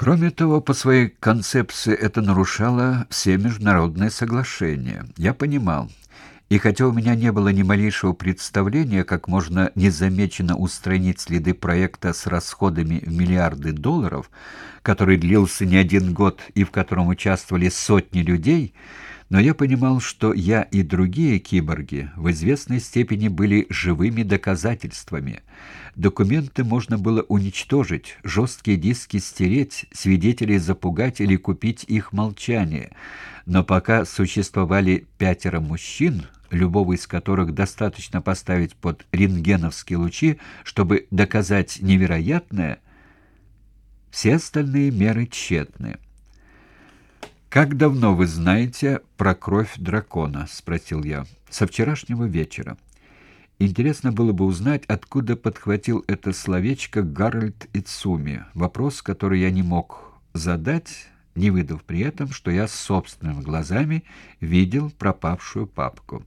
Кроме того, по своей концепции это нарушало все международные соглашения. Я понимал, и хотя у меня не было ни малейшего представления, как можно незамеченно устранить следы проекта с расходами в миллиарды долларов, который длился не один год и в котором участвовали сотни людей, но я понимал, что я и другие киборги в известной степени были живыми доказательствами. Документы можно было уничтожить, жесткие диски стереть, свидетелей запугать или купить их молчание. Но пока существовали пятеро мужчин, любого из которых достаточно поставить под рентгеновские лучи, чтобы доказать невероятное, все остальные меры тщетны. «Как давно вы знаете про кровь дракона?» — спросил я. «Со вчерашнего вечера». Интересно было бы узнать, откуда подхватил это словечко Гарольд Ицуми, вопрос, который я не мог задать, не выдав при этом, что я собственными глазами видел пропавшую папку.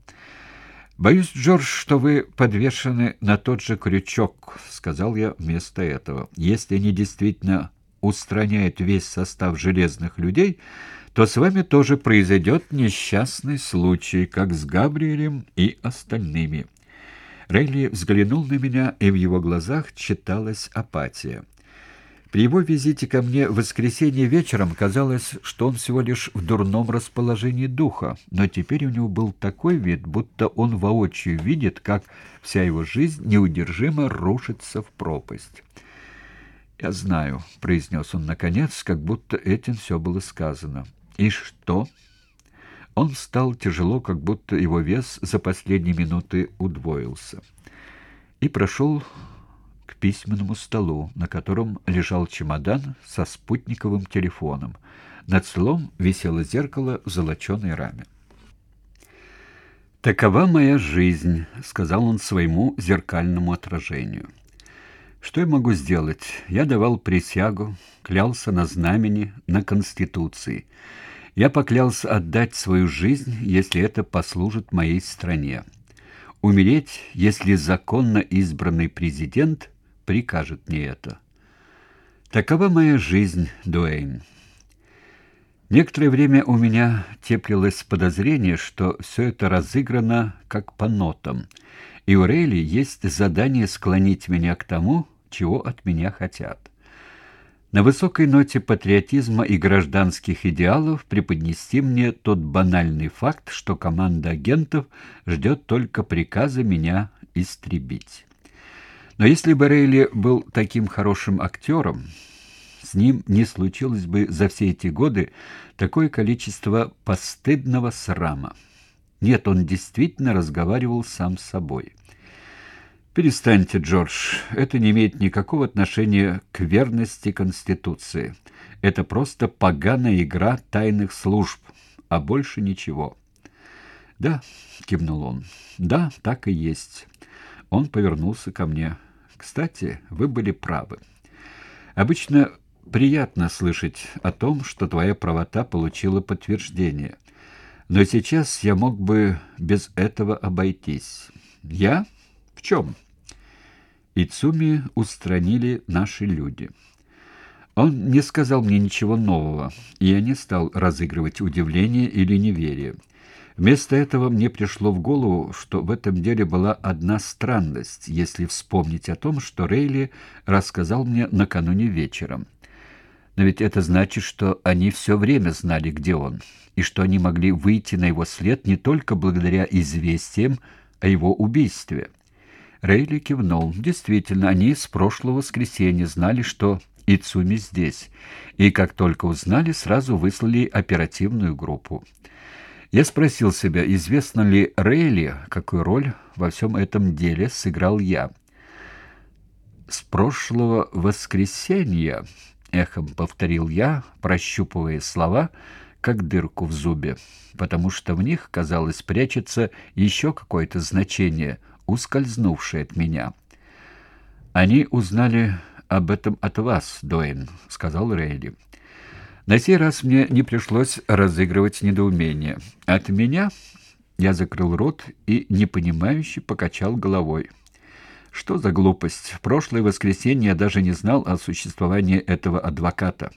«Боюсь, Джордж, что вы подвешены на тот же крючок», — сказал я вместо этого. «Если они действительно устраняют весь состав железных людей, то с вами тоже произойдет несчастный случай, как с Габриэлем и остальными». Рейли взглянул на меня, и в его глазах читалась апатия. При его визите ко мне в воскресенье вечером казалось, что он всего лишь в дурном расположении духа, но теперь у него был такой вид, будто он воочию видит, как вся его жизнь неудержимо рушится в пропасть. «Я знаю», — произнес он наконец, как будто этим все было сказано. «И что?» Он встал тяжело, как будто его вес за последние минуты удвоился, и прошел к письменному столу, на котором лежал чемодан со спутниковым телефоном. Над столом висело зеркало в золоченой раме. «Такова моя жизнь», — сказал он своему зеркальному отражению. «Что я могу сделать? Я давал присягу, клялся на знамени, на Конституции. Я поклялся отдать свою жизнь, если это послужит моей стране. Умереть, если законно избранный президент прикажет мне это. Такова моя жизнь, Дуэйн. Некоторое время у меня теплилось подозрение, что все это разыграно как по нотам, и у Рейли есть задание склонить меня к тому, чего от меня хотят. На высокой ноте патриотизма и гражданских идеалов преподнести мне тот банальный факт, что команда агентов ждет только приказа меня истребить. Но если бы Рейли был таким хорошим актером, с ним не случилось бы за все эти годы такое количество постыдного срама. Нет, он действительно разговаривал сам с собой. «Перестаньте, Джордж. Это не имеет никакого отношения к верности Конституции. Это просто поганая игра тайных служб, а больше ничего». «Да», — кивнул он, — «да, так и есть». Он повернулся ко мне. «Кстати, вы были правы. Обычно приятно слышать о том, что твоя правота получила подтверждение. Но сейчас я мог бы без этого обойтись. Я? Чем?» Ицуми устранили наши люди. Он не сказал мне ничего нового, и я не стал разыгрывать удивление или неверие. Вместо этого мне пришло в голову, что в этом деле была одна странность, если вспомнить о том, что Рейли рассказал мне накануне вечером. Но ведь это значит, что они все время знали, где он, и что они могли выйти на его след не только благодаря известиям о его убийстве. Рейли кивнул. Действительно, они с прошлого воскресенья знали, что Ицуми здесь, и как только узнали, сразу выслали оперативную группу. Я спросил себя, известно ли Рейли, какую роль во всем этом деле сыграл я. «С прошлого воскресенья», — эхом повторил я, прощупывая слова, как дырку в зубе, потому что в них, казалось, прячется еще какое-то значение, ускользнувшее от меня. «Они узнали об этом от вас, Дуэйн», — сказал Рейли. На сей раз мне не пришлось разыгрывать недоумение. От меня я закрыл рот и непонимающе покачал головой. Что за глупость? В прошлое воскресенье я даже не знал о существовании этого адвоката.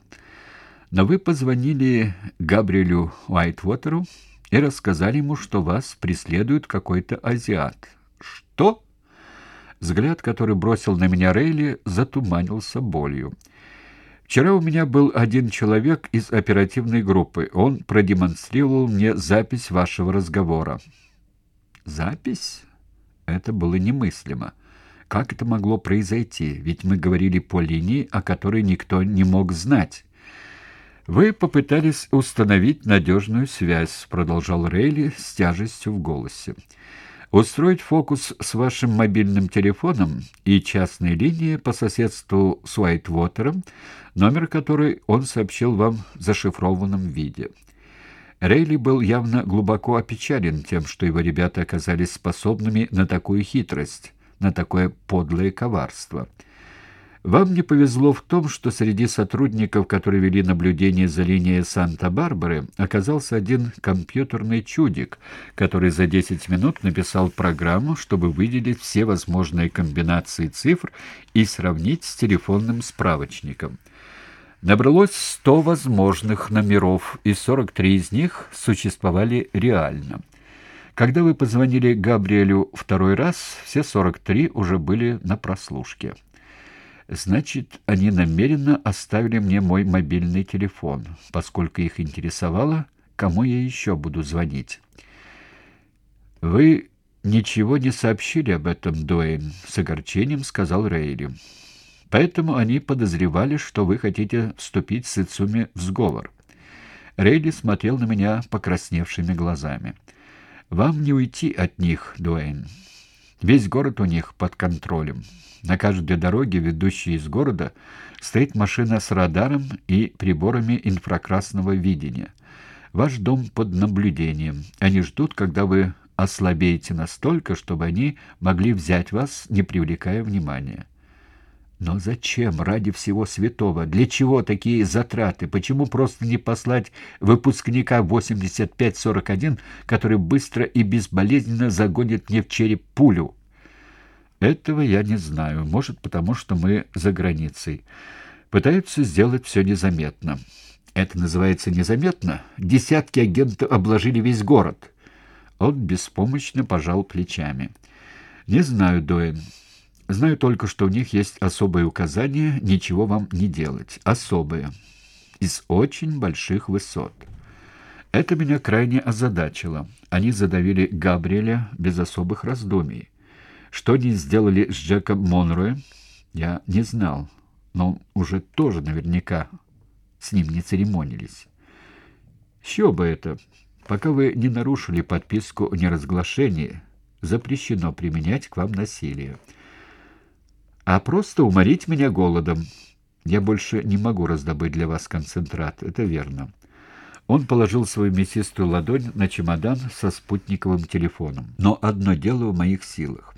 Но вы позвонили Габриэлю Уайтвотеру и рассказали ему, что вас преследует какой-то азиат. Что? Взгляд, который бросил на меня Рейли, затуманился болью. Вчера у меня был один человек из оперативной группы. Он продемонстрировал мне запись вашего разговора. Запись? Это было немыслимо. Как это могло произойти? Ведь мы говорили по линии, о которой никто не мог знать. Вы попытались установить надежную связь, продолжал Рейли с тяжестью в голосе. Устроить фокус с вашим мобильным телефоном и частной линией по соседству с Уайтвотером, номер которой он сообщил вам в зашифрованном виде. Рейли был явно глубоко опечален тем, что его ребята оказались способными на такую хитрость, на такое подлое коварство. Вам не повезло в том, что среди сотрудников, которые вели наблюдение за линией Санта-Барбары, оказался один компьютерный чудик, который за 10 минут написал программу, чтобы выделить все возможные комбинации цифр и сравнить с телефонным справочником. Набралось 100 возможных номеров, и 43 из них существовали реально. Когда вы позвонили Габриэлю второй раз, все 43 уже были на прослушке. Значит, они намеренно оставили мне мой мобильный телефон, поскольку их интересовало, кому я еще буду звонить. Вы ничего не сообщили об этом, Дуэйн, с огорчением сказал Рейли. Поэтому они подозревали, что вы хотите вступить с Ицуми в сговор. Рейли смотрел на меня покрасневшими глазами. Вам не уйти от них, Дуэйн. Весь город у них под контролем. На каждой дороге, ведущей из города, стоит машина с радаром и приборами инфракрасного видения. Ваш дом под наблюдением. Они ждут, когда вы ослабеете настолько, чтобы они могли взять вас, не привлекая внимания. Но зачем ради всего святого? Для чего такие затраты? Почему просто не послать выпускника 8541, который быстро и безболезненно загонит мне в череп пулю? Этого я не знаю. Может, потому что мы за границей. Пытаются сделать все незаметно. Это называется незаметно? Десятки агентов обложили весь город. Он беспомощно пожал плечами. Не знаю, Доэн. Знаю только, что у них есть особые указания ничего вам не делать. Особые. Из очень больших высот. Это меня крайне озадачило. Они задавили Габриэля без особых раздумий. Что они сделали с Джеком Монроем, я не знал, но уже тоже наверняка с ним не церемонились. Еще бы это. Пока вы не нарушили подписку о неразглашении, запрещено применять к вам насилие. А просто уморить меня голодом. Я больше не могу раздобыть для вас концентрат, это верно. Он положил свою мясистую ладонь на чемодан со спутниковым телефоном. Но одно дело в моих силах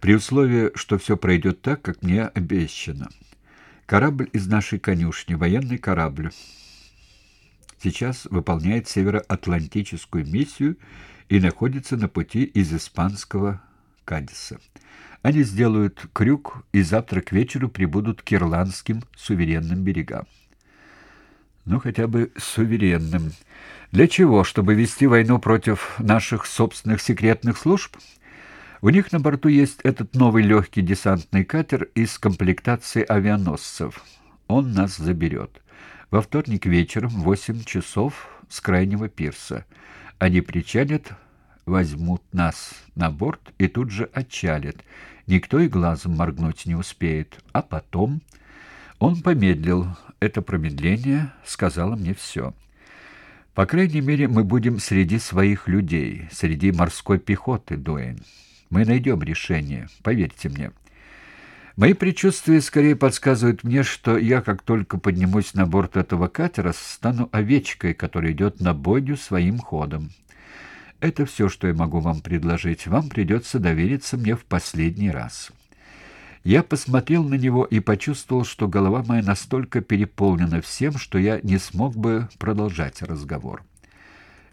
при условии, что все пройдет так, как мне обещано. Корабль из нашей конюшни, военный корабль, сейчас выполняет североатлантическую миссию и находится на пути из испанского Кадиса. Они сделают крюк и завтра к вечеру прибудут к ирландским суверенным берегам. Ну, хотя бы суверенным. Для чего? Чтобы вести войну против наших собственных секретных служб? У них на борту есть этот новый легкий десантный катер из комплектации авианосцев. Он нас заберет. Во вторник вечером в восемь часов с крайнего пирса. Они причалят, возьмут нас на борт и тут же отчалят. Никто и глазом моргнуть не успеет. А потом... Он помедлил. Это промедление сказало мне все. По крайней мере, мы будем среди своих людей, среди морской пехоты, Дуэйн. Мы найдем решение, поверьте мне. Мои предчувствия скорее подсказывают мне, что я, как только поднимусь на борт этого катера, стану овечкой, которая идет на бойню своим ходом. Это все, что я могу вам предложить. Вам придется довериться мне в последний раз». Я посмотрел на него и почувствовал, что голова моя настолько переполнена всем, что я не смог бы продолжать разговор.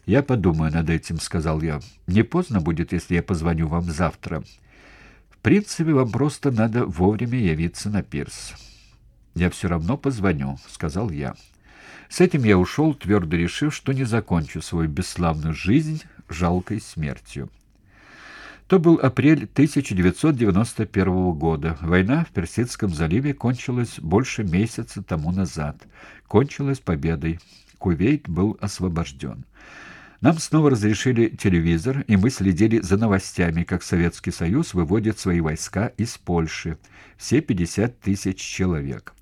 «Я подумаю над этим», — сказал я. «Не поздно будет, если я позвоню вам завтра. В принципе, вам просто надо вовремя явиться на пирс». «Я все равно позвоню», — сказал я. С этим я ушел, твердо решив, что не закончу свою бесславную жизнь жалкой смертью. То был апрель 1991 года. Война в Персидском заливе кончилась больше месяца тому назад. Кончилась победой. Кувейт был освобожден. Нам снова разрешили телевизор, и мы следили за новостями, как Советский Союз выводит свои войска из Польши. Все 50 тысяч человек.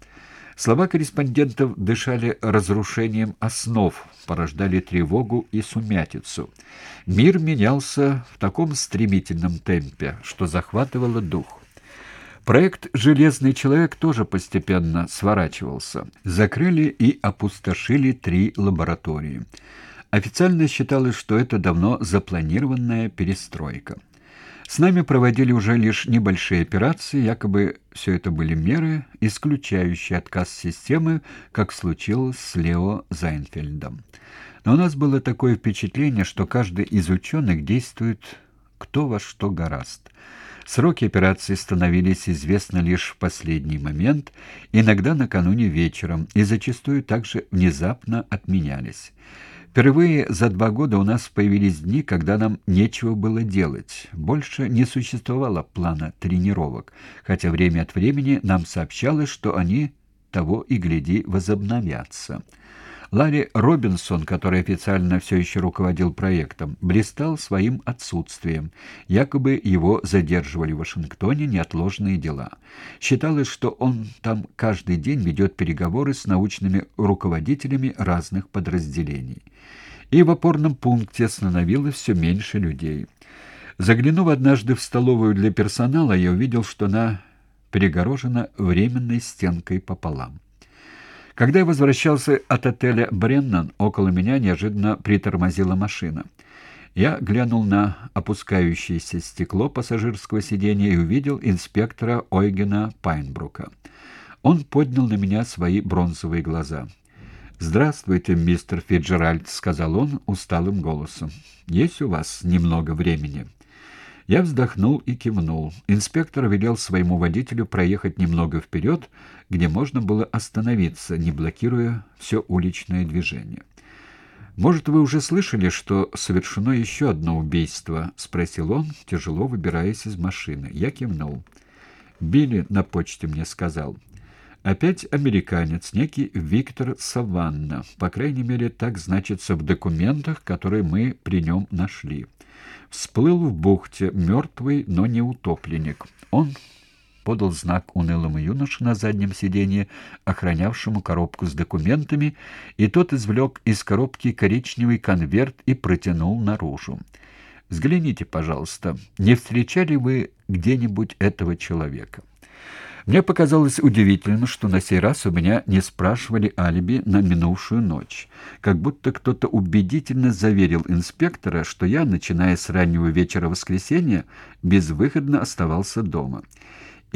Слова корреспондентов дышали разрушением основ, порождали тревогу и сумятицу. Мир менялся в таком стремительном темпе, что захватывало дух. Проект «Железный человек» тоже постепенно сворачивался. Закрыли и опустошили три лаборатории. Официально считалось, что это давно запланированная перестройка. С нами проводили уже лишь небольшие операции, якобы все это были меры, исключающие отказ системы, как случилось с Лео Зайнфельдом. Но у нас было такое впечатление, что каждый из ученых действует кто во что гораст. Сроки операции становились известны лишь в последний момент, иногда накануне вечером, и зачастую также внезапно отменялись. Впервые за два года у нас появились дни, когда нам нечего было делать. Больше не существовало плана тренировок, хотя время от времени нам сообщалось, что они того и гляди возобновятся. Ларри Робинсон, который официально все еще руководил проектом, блистал своим отсутствием. Якобы его задерживали в Вашингтоне неотложные дела. Считалось, что он там каждый день ведет переговоры с научными руководителями разных подразделений. И в опорном пункте становилось все меньше людей. Заглянув однажды в столовую для персонала, я увидел, что она перегорожена временной стенкой пополам. Когда я возвращался от отеля «Бреннан», около меня неожиданно притормозила машина. Я глянул на опускающееся стекло пассажирского сиденья и увидел инспектора Ойгена Пайнбрука. Он поднял на меня свои бронзовые глаза. «Здравствуйте, мистер Фиджеральд», — сказал он усталым голосом. «Есть у вас немного времени?» Я вздохнул и кивнул. Инспектор велел своему водителю проехать немного вперед, где можно было остановиться, не блокируя все уличное движение. «Может, вы уже слышали, что совершено еще одно убийство?» — спросил он, тяжело выбираясь из машины. Я кивнул. «Билли на почте мне сказал». Опять американец, некий Виктор Саванна. По крайней мере, так значится в документах, которые мы при нем нашли. Всплыл в бухте, мертвый, но не утопленник. Он подал знак унылому юноше на заднем сиденье, охранявшему коробку с документами, и тот извлек из коробки коричневый конверт и протянул наружу. «Взгляните, пожалуйста, не встречали вы где-нибудь этого человека?» Мне показалось удивительным, что на сей раз у меня не спрашивали алиби на минувшую ночь. Как будто кто-то убедительно заверил инспектора, что я, начиная с раннего вечера воскресенья, безвыходно оставался дома.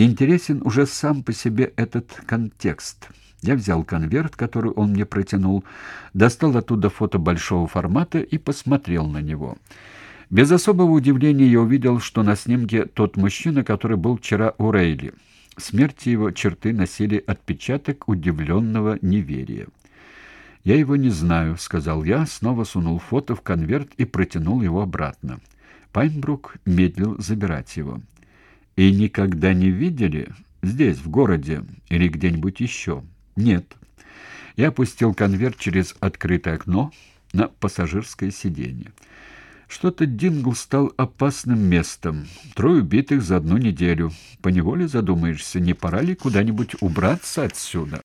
Интересен уже сам по себе этот контекст. Я взял конверт, который он мне протянул, достал оттуда фото большого формата и посмотрел на него. Без особого удивления я увидел, что на снимке тот мужчина, который был вчера у Рейли смерти его черты носили отпечаток удивленного неверия. «Я его не знаю», — сказал я, снова сунул фото в конверт и протянул его обратно. Пайнбрук медлил забирать его. «И никогда не видели? Здесь, в городе, или где-нибудь еще?» «Нет». Я опустил конверт через открытое окно на пассажирское сиденье. Что-то Дингл стал опасным местом. Трое убитых за одну неделю. Поневоле задумаешься, не пора ли куда-нибудь убраться отсюда?